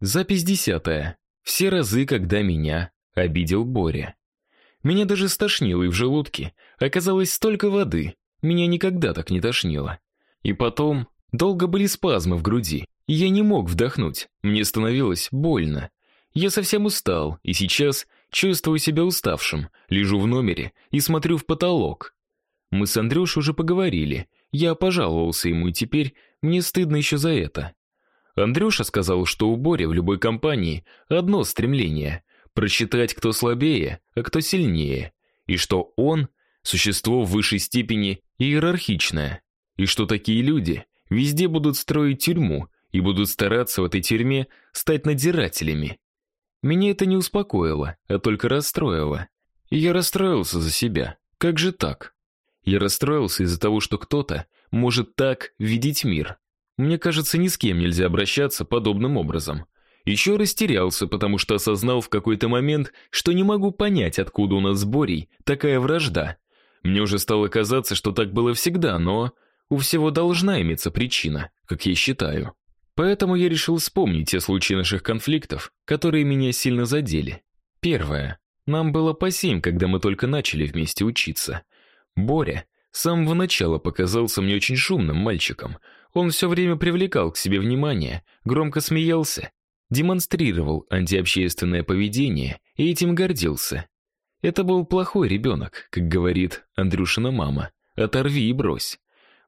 Запись десятая. Все разы, когда меня обидел Боря. Меня даже стошнило и в желудке. Оказалось столько воды. Меня никогда так не тошнило. И потом долго были спазмы в груди. И я не мог вдохнуть. Мне становилось больно. Я совсем устал, и сейчас чувствую себя уставшим. Лежу в номере и смотрю в потолок. Мы с Андрюшей уже поговорили. Я пожаловался ему, и теперь мне стыдно еще за это. Андрюша сказал, что у Бори в любой компании одно стремление просчитать, кто слабее, а кто сильнее, и что он существо в высшей степени иерархичное, и что такие люди везде будут строить тюрьму и будут стараться в этой тюрьме стать надзирателями. Меня это не успокоило, а только расстроило. И я расстроился за себя. Как же так? Я расстроился из-за того, что кто-то может так видеть мир. Мне кажется, ни с кем нельзя обращаться подобным образом. Еще растерялся, потому что осознал в какой-то момент, что не могу понять, откуда у нас с Борей такая вражда. Мне уже стало казаться, что так было всегда, но у всего должна иметься причина, как я считаю. Поэтому я решил вспомнить те случаи наших конфликтов, которые меня сильно задели. Первое. Нам было по семь, когда мы только начали вместе учиться. Боря с самого начала показался мне очень шумным мальчиком. Он все время привлекал к себе внимание, громко смеялся, демонстрировал антиобщественное поведение и этим гордился. Это был плохой ребенок, как говорит Андрюшина мама. Оторви и брось.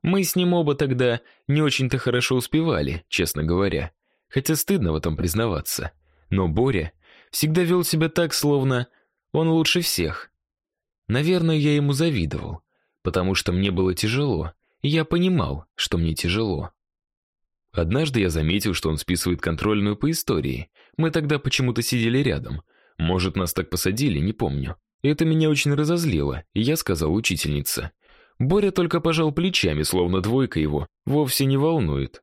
Мы с ним оба тогда не очень-то хорошо успевали, честно говоря. Хотя стыдно в этом признаваться. Но Боря всегда вел себя так, словно он лучше всех. Наверное, я ему завидовал, потому что мне было тяжело, я понимал, что мне тяжело. Однажды я заметил, что он списывает контрольную по истории. Мы тогда почему-то сидели рядом. Может, нас так посадили, не помню. Это меня очень разозлило, и я сказал учительнице: Боря только пожал плечами, словно двойка его вовсе не волнует.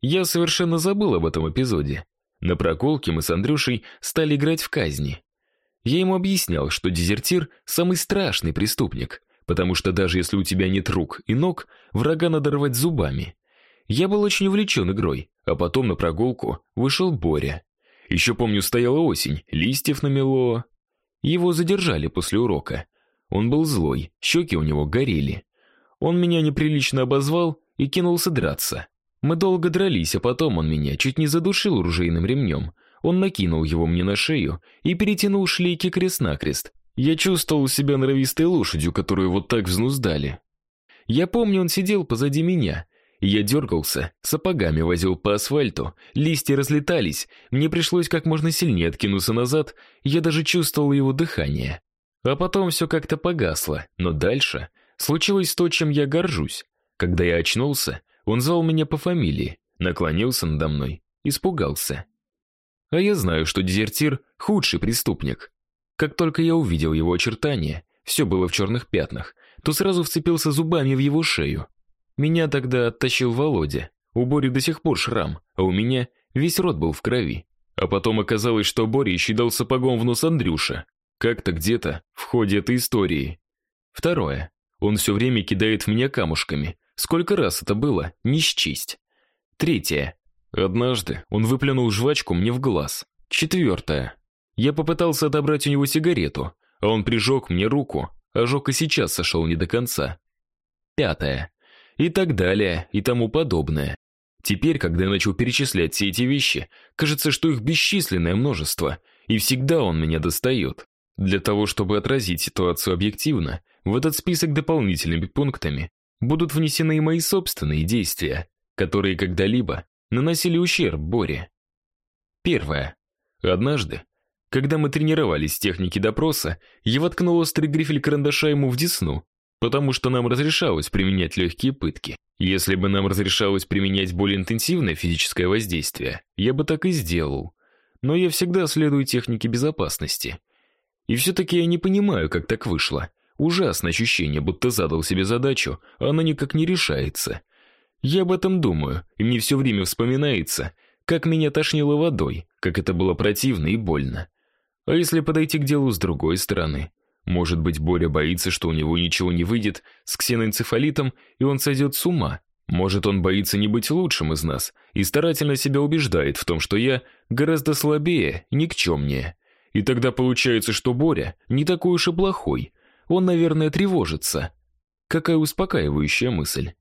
Я совершенно забыл об этом эпизоде. На прогулке мы с Андрюшей стали играть в казни. Я ему объяснял, что дезертир самый страшный преступник, потому что даже если у тебя нет рук и ног, врага надо рвать зубами. Я был очень увлечен игрой, а потом на прогулку вышел Боря. Еще помню, стояла осень, листьев намело. Его задержали после урока. Он был злой, щеки у него горели. Он меня неприлично обозвал и кинулся драться. Мы долго дрались, а потом он меня чуть не задушил ружейным ремнем. Он накинул его мне на шею и перетянул шлейки крест-накрест, я чувствовал себя норовистой лошадью, которую вот так взнуздали. Я помню, он сидел позади меня, я дергался, сапогами возил по асфальту, листья разлетались, мне пришлось как можно сильнее откинуться назад, я даже чувствовал его дыхание. А потом все как-то погасло, но дальше случилось то, чем я горжусь. Когда я очнулся, он звал меня по фамилии, наклонился надо мной, испугался. А я знаю, что дезертир худший преступник. Как только я увидел его очертания, все было в черных пятнах, то сразу вцепился зубами в его шею. Меня тогда оттащил Володя. У Бори до сих пор шрам, а у меня весь рот был в крови. А потом оказалось, что Боря еще дал сапогом в нос Андрюша. Как-то где-то в ходе этой истории. Второе. Он все время кидает в меня камушками. Сколько раз это было, не счесть. Третье. Однажды он выплюнул жвачку мне в глаз. Четвертое. Я попытался отобрать у него сигарету, а он прижег мне руку. Ожог и сейчас сошел не до конца. Пятое. И так далее, и тому подобное. Теперь, когда я начал перечислять все эти вещи, кажется, что их бесчисленное множество, и всегда он меня достает. Для того, чтобы отразить ситуацию объективно, в этот список дополнительными пунктами будут внесены и мои собственные действия, которые когда-либо наносили ущерб Боре. Первое. Однажды когда мы тренировались в технике допроса, я воткнул острый грифель карандаша ему в десну, потому что нам разрешалось применять легкие пытки. Если бы нам разрешалось применять более интенсивное физическое воздействие, я бы так и сделал. Но я всегда следую технике безопасности. И все-таки я не понимаю, как так вышло. Ужасное ощущение, будто задал себе задачу, а она никак не решается. Я об этом думаю, и мне все время вспоминается, как меня тошнило водой, как это было противно и больно. А если подойти к делу с другой стороны? Может быть, Боря боится, что у него ничего не выйдет с ксеноэнцефалитом, и он сойдет с ума, Может, он боится не быть лучшим из нас и старательно себя убеждает в том, что я гораздо слабее, никчемнее. И тогда получается, что Боря не такой уж и плохой. Он, наверное, тревожится. Какая успокаивающая мысль.